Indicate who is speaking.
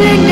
Speaker 1: sing